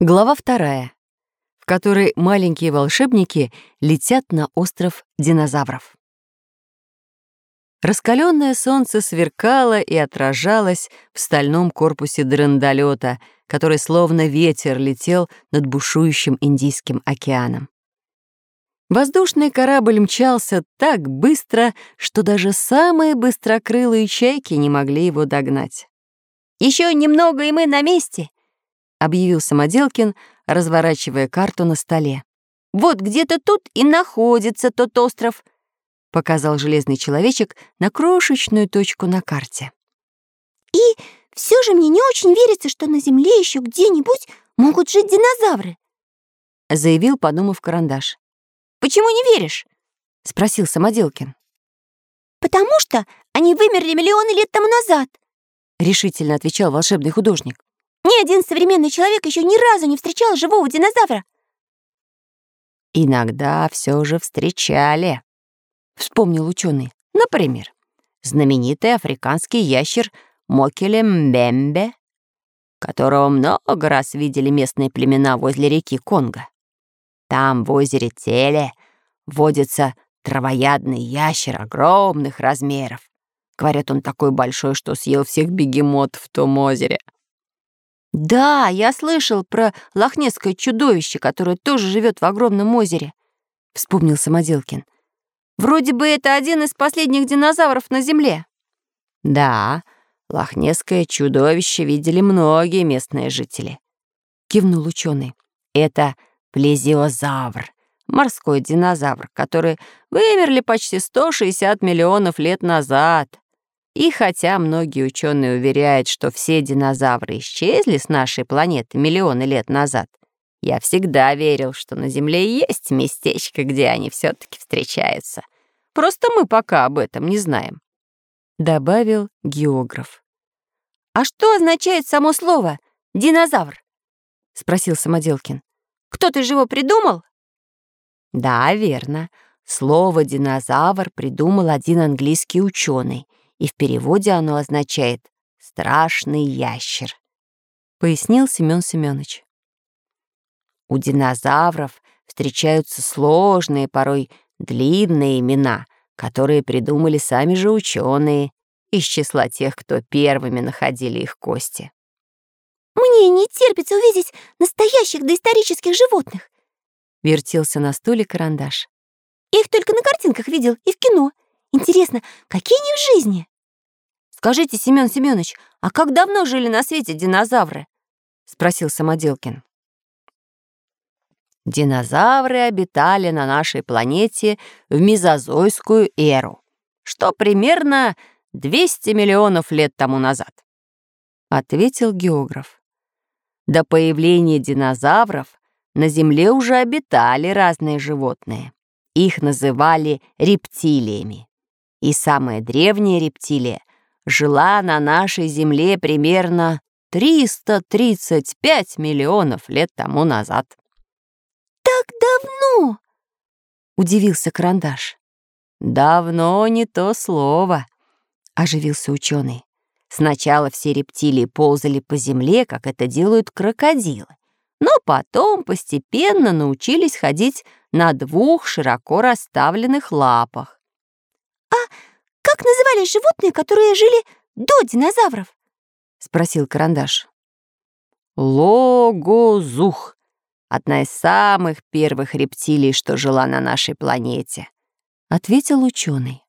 Глава вторая, в которой маленькие волшебники летят на остров динозавров. Раскаленное солнце сверкало и отражалось в стальном корпусе драндолета, который словно ветер летел над бушующим Индийским океаном. Воздушный корабль мчался так быстро, что даже самые быстрокрылые чайки не могли его догнать. Еще немного, и мы на месте», — объявил Самоделкин, разворачивая карту на столе. «Вот где-то тут и находится тот остров», — показал железный человечек на крошечную точку на карте. «И все же мне не очень верится, что на Земле еще где-нибудь могут жить динозавры», — заявил, подумав карандаш. Почему не веришь?» — спросил Самоделкин. «Потому что они вымерли миллионы лет тому назад», — решительно отвечал волшебный художник. «Ни один современный человек еще ни разу не встречал живого динозавра». «Иногда все же встречали», — вспомнил ученый. «Например, знаменитый африканский ящер Мокеле Мбембе, которого много раз видели местные племена возле реки Конго. Там, в озере Теле, водится травоядный ящер огромных размеров. Говорят, он такой большой, что съел всех бегемотов в том озере. «Да, я слышал про лохнесское чудовище, которое тоже живет в огромном озере», — вспомнил Самоделкин. «Вроде бы это один из последних динозавров на Земле». «Да, лохнесское чудовище видели многие местные жители», — кивнул ученый. «Это плезиозавр, морской динозавр, который вымерли почти 160 миллионов лет назад. И хотя многие ученые уверяют, что все динозавры исчезли с нашей планеты миллионы лет назад, я всегда верил, что на Земле есть местечко, где они все таки встречаются. Просто мы пока об этом не знаем», — добавил географ. «А что означает само слово «динозавр»?» — спросил Самоделкин. Кто-то же его придумал?» «Да, верно. Слово «динозавр» придумал один английский ученый, и в переводе оно означает «страшный ящер», — пояснил Семён Семёныч. У динозавров встречаются сложные, порой длинные имена, которые придумали сами же ученые из числа тех, кто первыми находили их кости. Мне не терпится увидеть настоящих доисторических животных. Вертелся на стуле карандаш. Я их только на картинках видел и в кино. Интересно, какие они в жизни? Скажите, Семён Семёныч, а как давно жили на свете динозавры? Спросил Самоделкин. Динозавры обитали на нашей планете в мезозойскую эру, что примерно 200 миллионов лет тому назад, ответил географ. До появления динозавров на Земле уже обитали разные животные. Их называли рептилиями. И самая древняя рептилия жила на нашей Земле примерно 335 миллионов лет тому назад. «Так давно?» — удивился Карандаш. «Давно не то слово», — оживился ученый. Сначала все рептилии ползали по земле, как это делают крокодилы, но потом постепенно научились ходить на двух широко расставленных лапах. «А как назывались животные, которые жили до динозавров?» — спросил Карандаш. Логозух — одна из самых первых рептилий, что жила на нашей планете, — ответил ученый.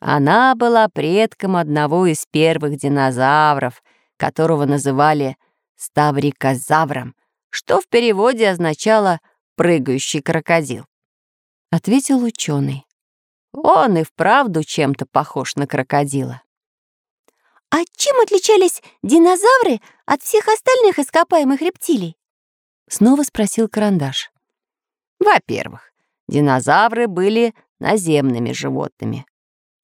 Она была предком одного из первых динозавров, которого называли ставрикозавром, что в переводе означало «прыгающий крокодил», — ответил ученый. Он и вправду чем-то похож на крокодила. «А чем отличались динозавры от всех остальных ископаемых рептилий?» — снова спросил Карандаш. Во-первых, динозавры были наземными животными,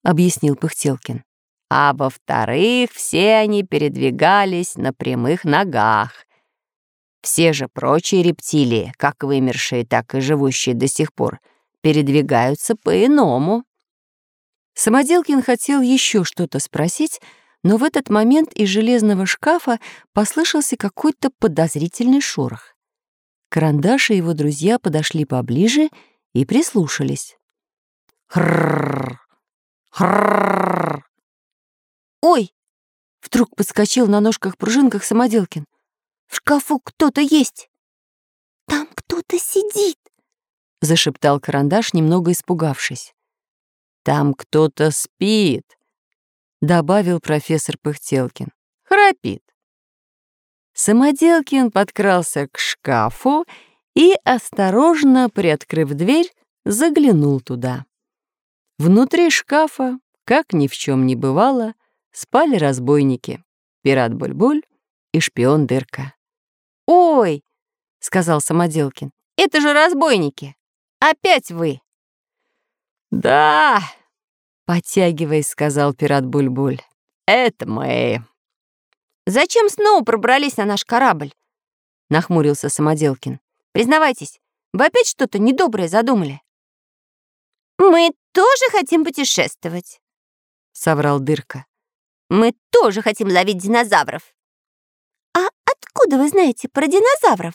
объяснил Пыхтелкин. А во-вторых, все они передвигались на прямых ногах. Все же прочие рептилии, как вымершие, так и живущие до сих пор, передвигаются по-иному. Самоделкин хотел еще что-то спросить, но в этот момент из железного шкафа послышался какой-то подозрительный шорох. Карандаш и его друзья подошли поближе и прислушались. Хрррр! Ой! Вдруг подскочил на ножках-пружинках Самоделкин. В шкафу кто-то есть. Там кто-то сидит, зашептал карандаш, немного испугавшись. Там кто-то спит, добавил профессор Пыхтелкин. Храпит. Самоделкин подкрался к шкафу и, осторожно приоткрыв дверь, заглянул туда. Внутри шкафа, как ни в чем не бывало, спали разбойники, пират Буль-Буль и шпион Дырка. «Ой!» — сказал Самоделкин. «Это же разбойники! Опять вы!» «Да!» — подтягиваясь, сказал пират Буль-Буль. «Это мы!» «Зачем снова пробрались на наш корабль?» — нахмурился Самоделкин. «Признавайтесь, вы опять что-то недоброе задумали?» «Мы тоже хотим путешествовать», — соврал Дырка. «Мы тоже хотим ловить динозавров». «А откуда вы знаете про динозавров?»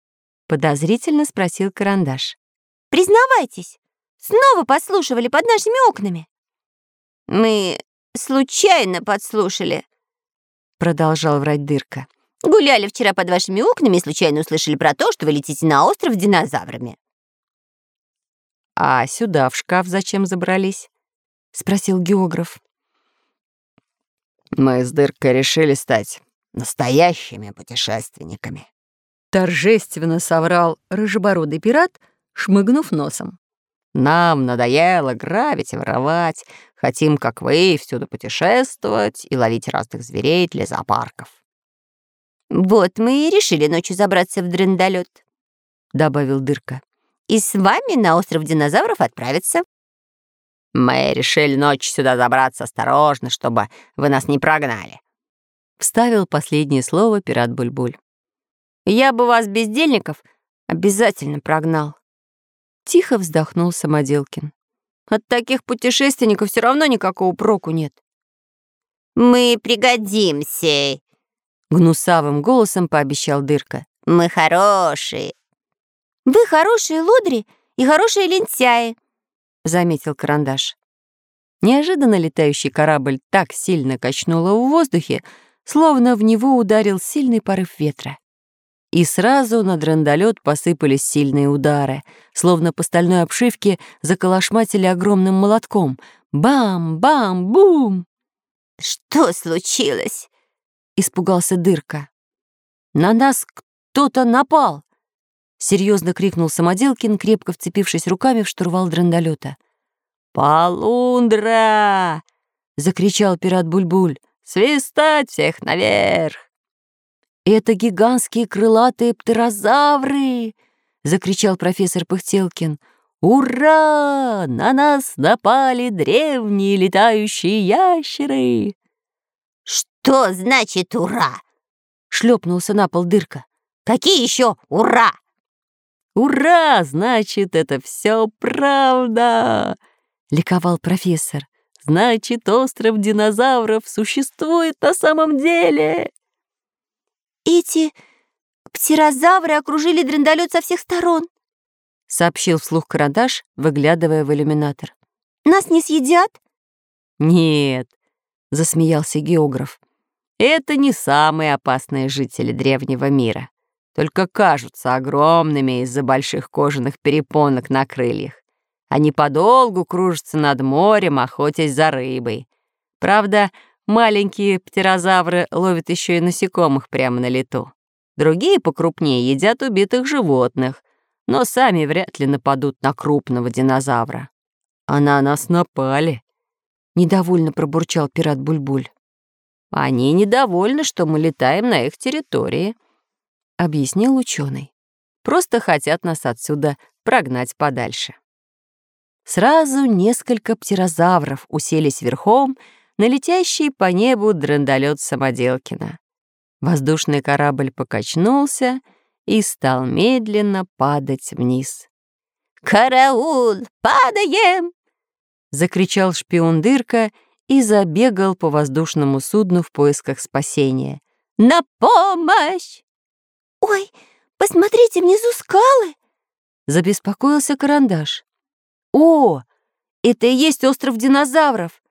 — подозрительно спросил Карандаш. «Признавайтесь, снова подслушивали под нашими окнами». «Мы случайно подслушали», продолжал врать дырка. Гуляли вчера под вашими окнами и случайно услышали про то, что вы летите на остров с динозаврами. А сюда в шкаф зачем забрались? спросил географ. Мы с дыркой решили стать настоящими путешественниками. Торжественно соврал рыжебородый пират, шмыгнув носом. Нам надоело грабить и воровать. Хотим, как вы, всюду путешествовать и ловить разных зверей для зоопарков. «Вот мы и решили ночью забраться в дрендолет», — добавил Дырка. «И с вами на остров динозавров отправиться». «Мы решили ночью сюда забраться осторожно, чтобы вы нас не прогнали», — вставил последнее слово пират Бульбуль. «Я бы вас, бездельников, обязательно прогнал», Тихо вздохнул Самоделкин. От таких путешественников все равно никакого проку нет. «Мы пригодимся», — гнусавым голосом пообещал Дырка. «Мы хорошие». «Вы хорошие лодри и хорошие лентяи», — заметил Карандаш. Неожиданно летающий корабль так сильно качнуло в воздухе, словно в него ударил сильный порыв ветра. И сразу на драндолет посыпались сильные удары, словно по стальной обшивке заколошматили огромным молотком. Бам-бам-бум! «Что случилось?» — испугался Дырка. «На нас кто-то напал!» — серьезно крикнул Самоделкин, крепко вцепившись руками в штурвал драндолета. «Полундра!» — закричал пират Бульбуль. «Свистать всех наверх!» «Это гигантские крылатые птерозавры!» — закричал профессор Пыхтелкин. «Ура! На нас напали древние летающие ящеры!» «Что значит «ура»?» — шлепнулся на пол дырка. «Какие еще «ура»?» «Ура! Значит, это все правда!» — ликовал профессор. «Значит, остров динозавров существует на самом деле!» «Эти птерозавры окружили драндолет со всех сторон», — сообщил вслух Карандаш, выглядывая в иллюминатор. «Нас не съедят?» «Нет», — засмеялся географ. «Это не самые опасные жители древнего мира, только кажутся огромными из-за больших кожаных перепонок на крыльях. Они подолгу кружатся над морем, охотясь за рыбой. Правда, Маленькие птерозавры ловят еще и насекомых прямо на лету. Другие покрупнее едят убитых животных, но сами вряд ли нападут на крупного динозавра. А на нас напали. Недовольно пробурчал пират Бульбуль. Они недовольны, что мы летаем на их территории, объяснил ученый. Просто хотят нас отсюда прогнать подальше. Сразу несколько птерозавров уселись верхом на летящий по небу драндолет Самоделкина. Воздушный корабль покачнулся и стал медленно падать вниз. «Караул! Падаем!» — закричал шпион Дырка и забегал по воздушному судну в поисках спасения. «На помощь!» «Ой, Посмотрите, внизу скалы!» Забеспокоился карандаш. «О, это и есть остров динозавров!»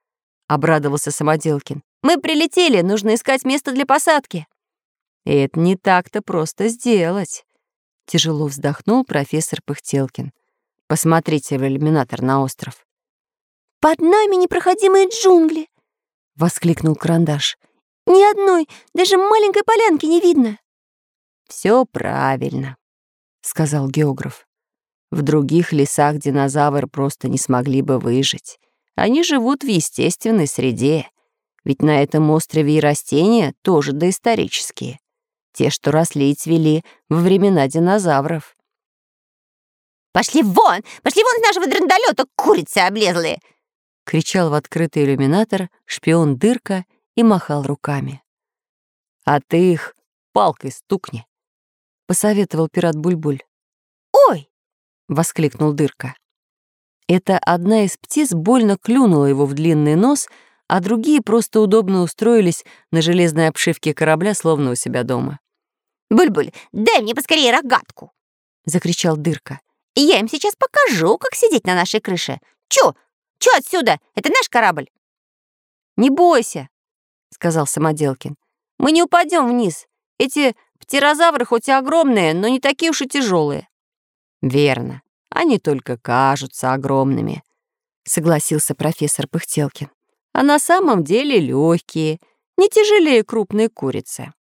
Обрадовался Самоделкин. «Мы прилетели, нужно искать место для посадки». «Это не так-то просто сделать», — тяжело вздохнул профессор Пыхтелкин. «Посмотрите в иллюминатор на остров». «Под нами непроходимые джунгли!» — воскликнул карандаш. «Ни одной, даже маленькой полянки не видно». Все правильно», — сказал географ. «В других лесах динозавры просто не смогли бы выжить. Они живут в естественной среде, ведь на этом острове и растения тоже доисторические. Те, что росли и цвели во времена динозавров. «Пошли вон! Пошли вон из нашего драндолета, курицы облезлые!» — кричал в открытый иллюминатор шпион Дырка и махал руками. «А ты их палкой стукни», — посоветовал пират Бульбуль. «Ой!» — воскликнул Дырка. Это одна из птиц больно клюнула его в длинный нос, а другие просто удобно устроились на железной обшивке корабля, словно у себя дома. «Буль-буль, дай мне поскорее рогатку!» — закричал Дырка. «Я им сейчас покажу, как сидеть на нашей крыше. Чё? Чё отсюда? Это наш корабль!» «Не бойся!» — сказал Самоделкин. «Мы не упадем вниз. Эти птерозавры хоть и огромные, но не такие уж и тяжелые. «Верно. Они только кажутся огромными», — согласился профессор Пыхтелкин. «А на самом деле легкие, не тяжелее крупной курицы».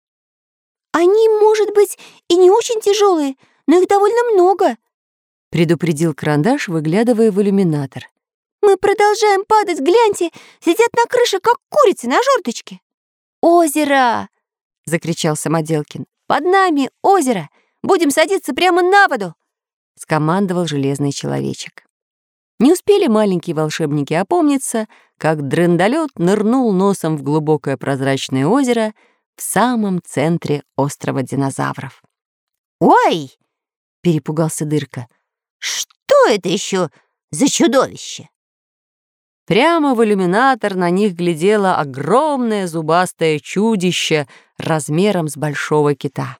«Они, может быть, и не очень тяжелые, но их довольно много», — предупредил карандаш, выглядывая в иллюминатор. «Мы продолжаем падать, гляньте, сидят на крыше, как курицы на жердочке». «Озеро!» — закричал Самоделкин. «Под нами озеро! Будем садиться прямо на воду!» — скомандовал железный человечек. Не успели маленькие волшебники опомниться, как драндолет нырнул носом в глубокое прозрачное озеро в самом центре острова динозавров. «Ой!» — перепугался Дырка. «Что это еще за чудовище?» Прямо в иллюминатор на них глядело огромное зубастое чудище размером с большого кита.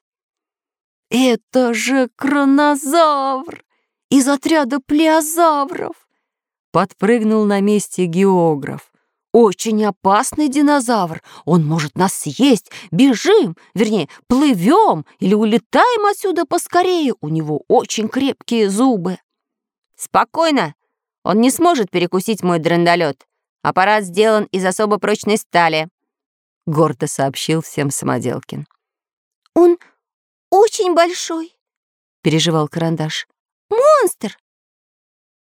«Это же кронозавр из отряда плеозавров!» Подпрыгнул на месте географ. «Очень опасный динозавр. Он может нас съесть. Бежим, вернее, плывем или улетаем отсюда поскорее. У него очень крепкие зубы». «Спокойно. Он не сможет перекусить мой драндолет. Аппарат сделан из особо прочной стали», — гордо сообщил всем Самоделкин. «Он очень большой», — переживал Карандаш. «Монстр!»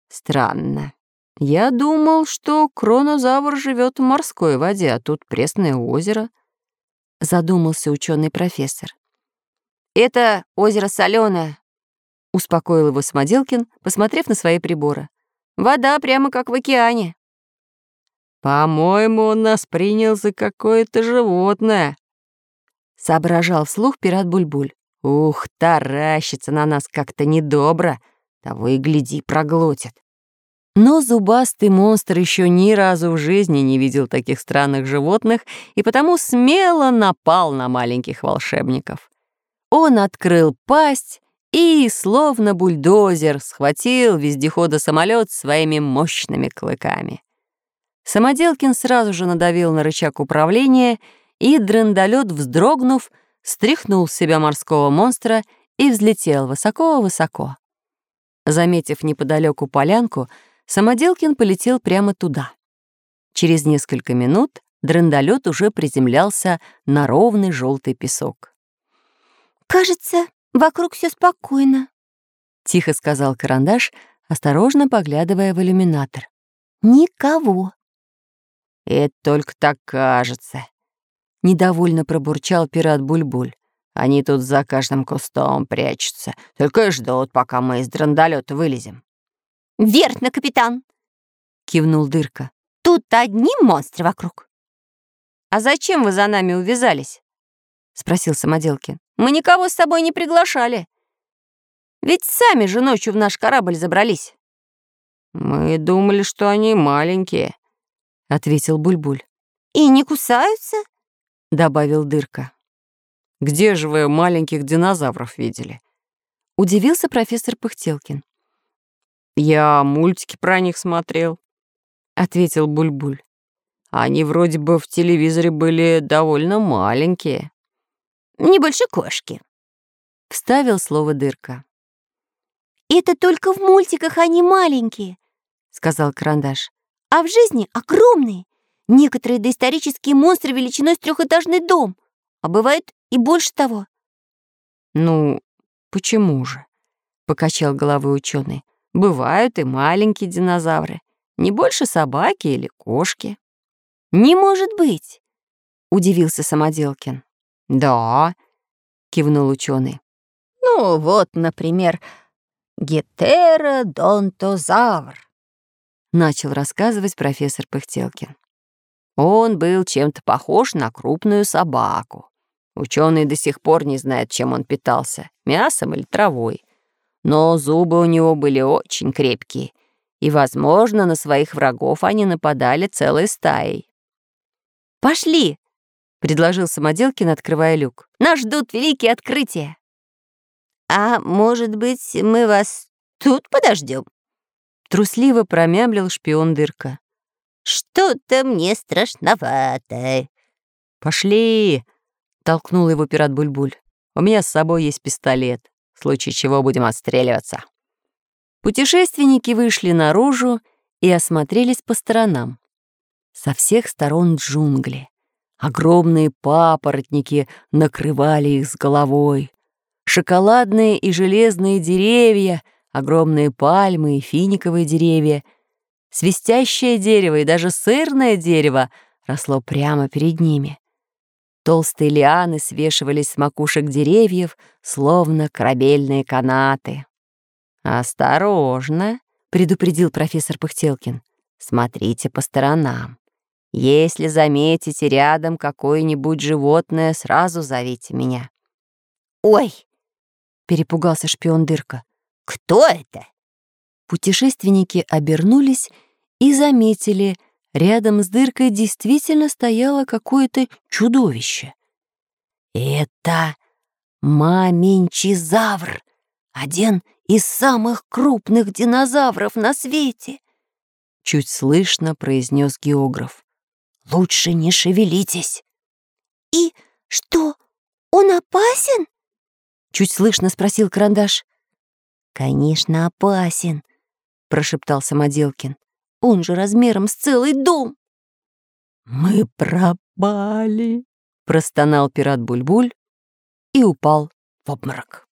«Странно. Я думал, что кронозавр живет в морской воде, а тут пресное озеро», — задумался ученый профессор. «Это озеро соленое», — успокоил его Самоделкин, посмотрев на свои приборы. «Вода прямо как в океане». «По-моему, он нас принял за какое-то животное», — соображал вслух пират Бульбуль. Ух, таращится на нас как-то недобро. Того и гляди, проглотит. Но зубастый монстр еще ни разу в жизни не видел таких странных животных и потому смело напал на маленьких волшебников. Он открыл пасть и, словно бульдозер, схватил вездехода самолет своими мощными клыками. Самоделкин сразу же надавил на рычаг управления, и драндолет, вздрогнув, стряхнул с себя морского монстра и взлетел высоко-высоко. Заметив неподалеку полянку, Самоделкин полетел прямо туда. Через несколько минут драндолет уже приземлялся на ровный желтый песок. «Кажется, вокруг все спокойно», — тихо сказал карандаш, осторожно поглядывая в иллюминатор. «Никого». «Это только так кажется», — недовольно пробурчал пират Бульбуль. «Они тут за каждым кустом прячутся, только и ждут, пока мы из драндолета вылезем». «Верно, капитан!» — кивнул Дырка. «Тут одни монстры вокруг». «А зачем вы за нами увязались?» — спросил Самоделкин. «Мы никого с собой не приглашали. Ведь сами же ночью в наш корабль забрались». «Мы думали, что они маленькие», — ответил Бульбуль. «И не кусаются?» — добавил Дырка. «Где же вы маленьких динозавров видели?» Удивился профессор Пыхтелкин. «Я мультики про них смотрел», — ответил Бульбуль. «Они вроде бы в телевизоре были довольно маленькие». «Не больше кошки», — вставил слово дырка. «Это только в мультиках они маленькие», — сказал Карандаш. «А в жизни огромные. Некоторые доисторические монстры величиной с трехэтажный дом, а бывает и больше того». «Ну, почему же?» — покачал головой ученый. «Бывают и маленькие динозавры, не больше собаки или кошки». «Не может быть!» — удивился Самоделкин. «Да», — кивнул ученый. «Ну вот, например, гетеродонтозавр», — начал рассказывать профессор Пыхтелкин. Он был чем-то похож на крупную собаку. Ученые до сих пор не знают, чем он питался — мясом или травой. Но зубы у него были очень крепкие, и, возможно, на своих врагов они нападали целой стаей. «Пошли!» — предложил Самоделкин, открывая люк. «Нас ждут великие открытия!» «А может быть, мы вас тут подождем?» Трусливо промямлил шпион Дырка. «Что-то мне страшновато». «Пошли!» — толкнул его пират Бульбуль. «У меня с собой есть пистолет, в случае чего будем отстреливаться». Путешественники вышли наружу и осмотрелись по сторонам. Со всех сторон джунгли. Огромные папоротники накрывали их с головой. Шоколадные и железные деревья, огромные пальмы и финиковые деревья — Свистящее дерево и даже сырное дерево росло прямо перед ними. Толстые лианы свешивались с макушек деревьев, словно корабельные канаты. «Осторожно!» — предупредил профессор Пыхтелкин. «Смотрите по сторонам. Если заметите рядом какое-нибудь животное, сразу зовите меня». «Ой!» — перепугался шпион Дырка. «Кто это?» Путешественники обернулись и заметили, рядом с дыркой действительно стояло какое-то чудовище. «Это маменчизавр, один из самых крупных динозавров на свете!» Чуть слышно произнес географ. «Лучше не шевелитесь!» «И что, он опасен?» Чуть слышно спросил Карандаш. «Конечно, опасен», — прошептал Самоделкин. «Он же размером с целый дом!» «Мы пропали!» — простонал пират Бульбуль и упал в обморок.